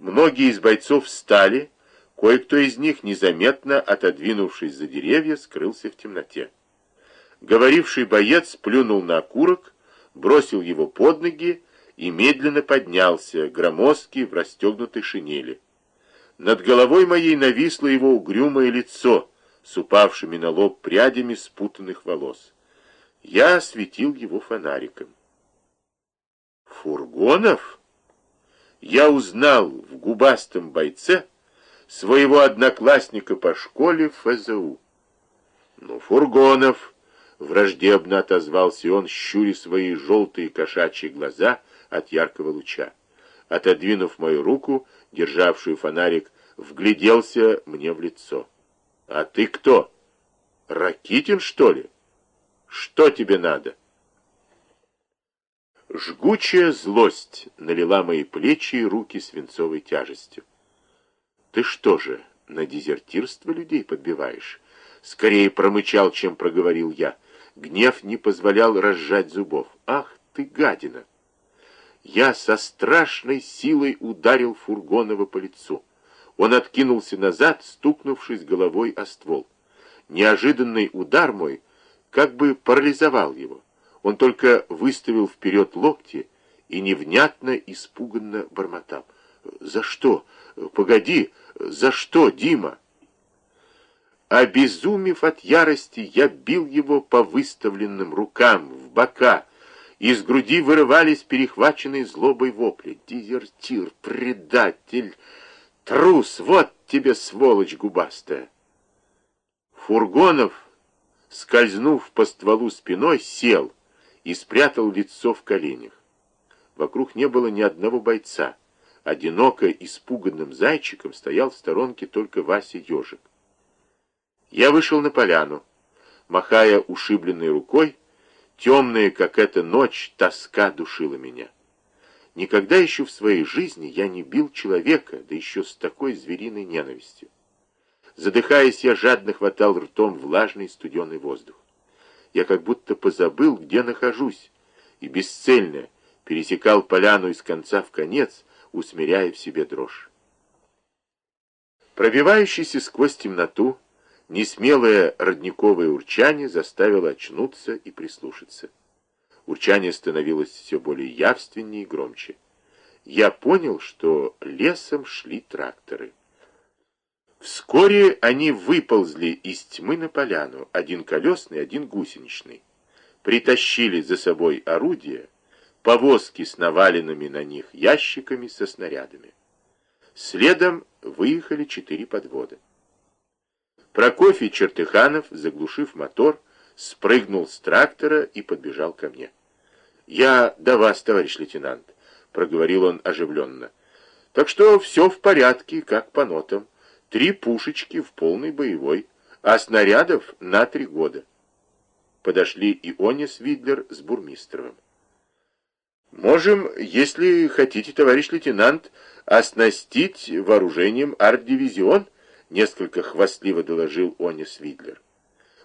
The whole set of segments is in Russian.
Многие из бойцов встали, кое-кто из них, незаметно отодвинувшись за деревья, скрылся в темноте. Говоривший боец плюнул на окурок, бросил его под ноги и медленно поднялся, громоздкий в расстегнутой шинели. Над головой моей нависло его угрюмое лицо с упавшими на лоб прядями спутанных волос. Я осветил его фонариком. «Фургонов?» Я узнал в губастом бойце своего одноклассника по школе ФЗУ. «Ну, Фургонов!» — враждебно отозвался он, щуря свои желтые кошачьи глаза от яркого луча. Отодвинув мою руку, державшую фонарик, вгляделся мне в лицо. «А ты кто? Ракитин, что ли? Что тебе надо?» Жгучая злость налила мои плечи и руки свинцовой тяжестью. «Ты что же, на дезертирство людей подбиваешь?» Скорее промычал, чем проговорил я. Гнев не позволял разжать зубов. «Ах ты, гадина!» Я со страшной силой ударил Фургонова по лицу. Он откинулся назад, стукнувшись головой о ствол. Неожиданный удар мой как бы парализовал его. Он только выставил вперед локти и невнятно, испуганно бормотал. «За что? Погоди! За что, Дима?» Обезумев от ярости, я бил его по выставленным рукам, в бока. Из груди вырывались перехваченные злобой вопли. «Дезертир! Предатель! Трус! Вот тебе, сволочь губастая!» Фургонов, скользнув по стволу спиной, сел — и спрятал лицо в коленях. Вокруг не было ни одного бойца. Одиноко испуганным зайчиком стоял в сторонке только Вася Ежик. Я вышел на поляну, махая ушибленной рукой, темная, как эта ночь, тоска душила меня. Никогда еще в своей жизни я не бил человека, да еще с такой звериной ненавистью. Задыхаясь, я жадно хватал ртом влажный студеный воздух я как будто позабыл, где нахожусь, и бесцельно пересекал поляну из конца в конец, усмиряя в себе дрожь. Пробивающийся сквозь темноту, несмелое родниковое урчание заставило очнуться и прислушаться. Урчание становилось все более явственнее и громче. Я понял, что лесом шли тракторы. Вскоре они выползли из тьмы на поляну, один колесный, один гусеничный. Притащили за собой орудия, повозки с наваленными на них ящиками со снарядами. Следом выехали четыре подвода. Прокофий Чертыханов, заглушив мотор, спрыгнул с трактора и подбежал ко мне. «Я до вас, товарищ лейтенант», — проговорил он оживленно. «Так что все в порядке, как по нотам» три пушечки в полной боевой, а снарядов на три года. Подошли и Онис Видлер с Бурмистровым. «Можем, если хотите, товарищ лейтенант, оснастить вооружением арт-дивизион», несколько хвастливо доложил Онис Видлер.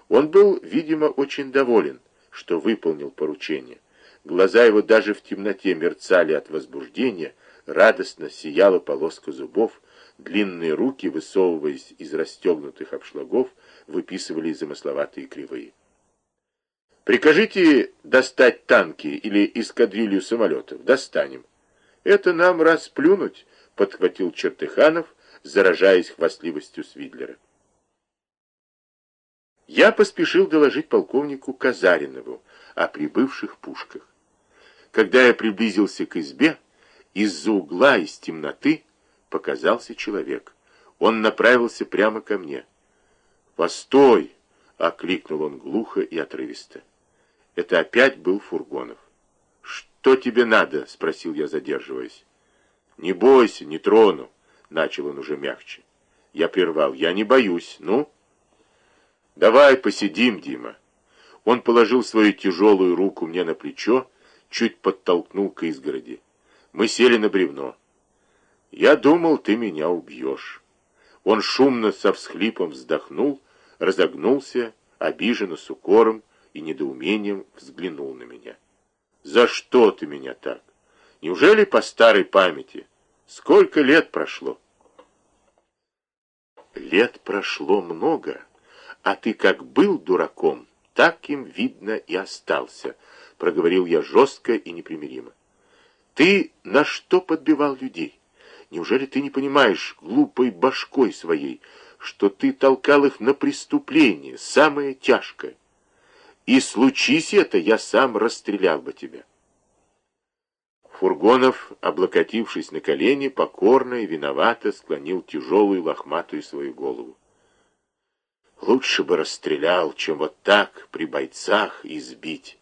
Он был, видимо, очень доволен, что выполнил поручение. Глаза его даже в темноте мерцали от возбуждения, радостно сияла полоска зубов, Длинные руки, высовываясь из расстегнутых обшлагов, выписывали замысловатые кривые. «Прикажите достать танки или эскадрилью самолетов. Достанем». «Это нам расплюнуть», — подхватил Чертыханов, заражаясь хвастливостью Свидлера. Я поспешил доложить полковнику Казаринову о прибывших пушках. Когда я приблизился к избе, из-за угла, из темноты, показался человек. Он направился прямо ко мне. «Постой!» — окликнул он глухо и отрывисто. Это опять был Фургонов. «Что тебе надо?» — спросил я, задерживаясь. «Не бойся, не трону», — начал он уже мягче. Я прервал. «Я не боюсь. Ну?» «Давай посидим, Дима». Он положил свою тяжелую руку мне на плечо, чуть подтолкнул к изгороди. Мы сели на бревно. Я думал, ты меня убьешь. Он шумно со всхлипом вздохнул, разогнулся, обиженно с укором и недоумением взглянул на меня. За что ты меня так? Неужели по старой памяти? Сколько лет прошло? Лет прошло много, а ты как был дураком, так им, видно, и остался, проговорил я жестко и непримиримо. Ты на что подбивал людей? Неужели ты не понимаешь глупой башкой своей, что ты толкал их на преступление, самое тяжкое? И случись это, я сам расстрелял бы тебя. Фургонов, облокотившись на колени, покорно и виновато склонил тяжелую лохматую свою голову. Лучше бы расстрелял, чем вот так при бойцах избить.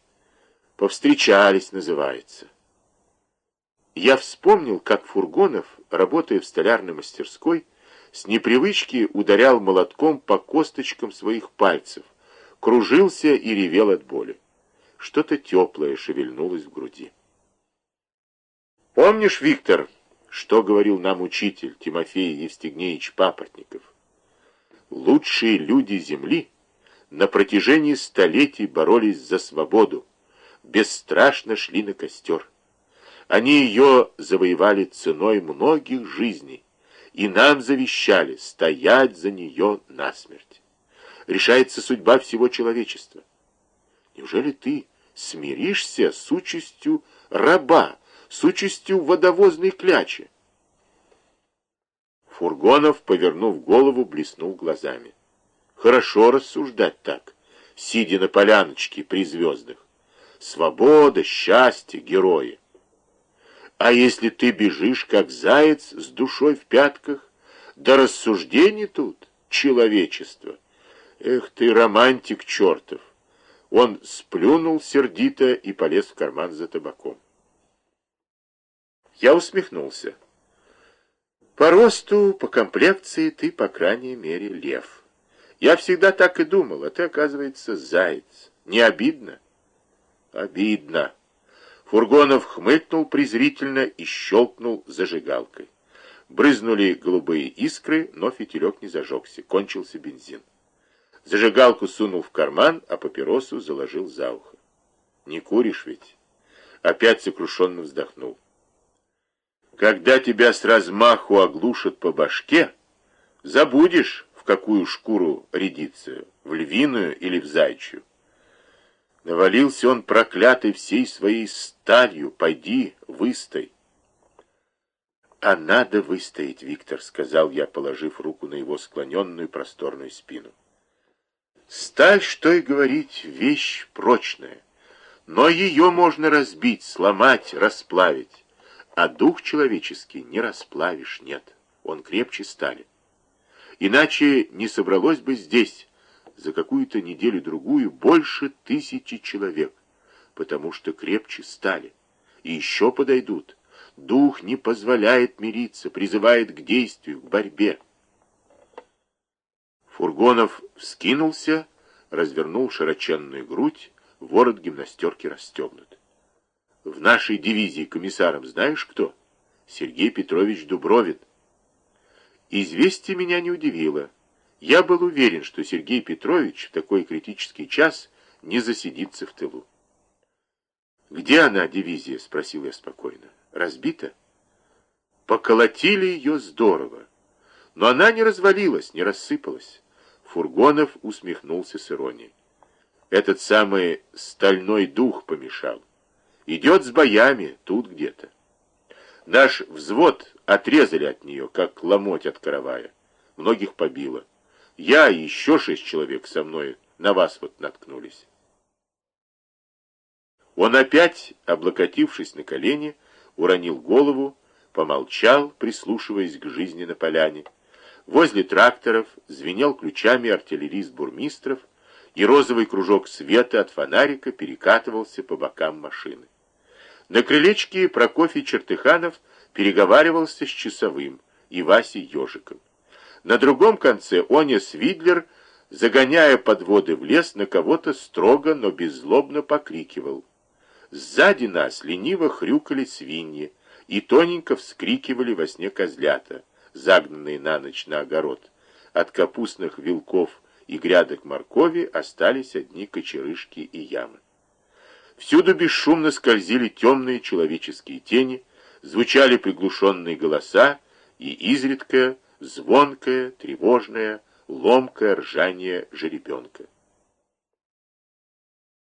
Повстречались, называется. Я вспомнил, как Фургонов, работая в столярной мастерской, с непривычки ударял молотком по косточкам своих пальцев, кружился и ревел от боли. Что-то теплое шевельнулось в груди. Помнишь, Виктор, что говорил нам учитель Тимофей Евстигнеевич Папортников? Лучшие люди Земли на протяжении столетий боролись за свободу, бесстрашно шли на костер. Они ее завоевали ценой многих жизней, и нам завещали стоять за нее насмерть. Решается судьба всего человечества. Неужели ты смиришься с участью раба, с участью водовозной клячи. Фургонов, повернув голову, блеснул глазами. Хорошо рассуждать так, сидя на поляночке при звездах. Свобода, счастье, герои. А если ты бежишь, как заяц, с душой в пятках, да рассуждений тут, человечество. Эх ты, романтик чертов! Он сплюнул сердито и полез в карман за табаком. Я усмехнулся. По росту, по комплекции ты, по крайней мере, лев. Я всегда так и думал, а ты, оказывается, заяц. Не обидно? Обидно. Фургонов хмыкнул презрительно и щелкнул зажигалкой. Брызнули голубые искры, но фитилек не зажегся. Кончился бензин. Зажигалку сунул в карман, а папиросу заложил за ухо. «Не куришь ведь?» Опять сокрушенно вздохнул. Когда тебя с размаху оглушат по башке, забудешь, в какую шкуру рядиться, в львиную или в зайчью. Навалился он проклятый всей своей сталью, пойди, выстой. «А надо выстоять, Виктор», — сказал я, положив руку на его склоненную просторную спину. «Сталь, что и говорить, вещь прочная, но ее можно разбить, сломать, расплавить. А дух человеческий не расплавишь, нет, он крепче стали. Иначе не собралось бы здесь за какую-то неделю-другую больше тысячи человек, потому что крепче стали. И еще подойдут. Дух не позволяет мириться, призывает к действию, к борьбе. Фургонов вскинулся, развернул широченную грудь, ворот гимнастерки расстегнут. В нашей дивизии комиссаром знаешь кто? Сергей Петрович Дубровин. Известие меня не удивило. Я был уверен, что Сергей Петрович в такой критический час не засидится в тылу. «Где она, дивизия?» — спросил я спокойно. «Разбита?» Поколотили ее здорово. Но она не развалилась, не рассыпалась. Фургонов усмехнулся с иронией. Этот самый стальной дух помешал. Идет с боями, тут где-то. Наш взвод отрезали от нее, как ломоть от каравая. Многих побило. Я и еще шесть человек со мной на вас вот наткнулись. Он опять, облокотившись на колени, уронил голову, помолчал, прислушиваясь к жизни на поляне. Возле тракторов звенел ключами артиллерист Бурмистров, и розовый кружок света от фонарика перекатывался по бокам машины. На крылечке Прокофий Чертыханов переговаривался с часовым и Васей Ежиком. На другом конце Оня Свидлер, загоняя подводы в лес, на кого-то строго, но беззлобно покрикивал. Сзади нас лениво хрюкали свиньи и тоненько вскрикивали во сне козлята, загнанные на ночь на огород. От капустных вилков и грядок моркови остались одни кочерышки и ямы. Всюду бесшумно скользили темные человеческие тени, звучали приглушенные голоса и изредка звонкое, тревожное, ломкое ржание жеребенка.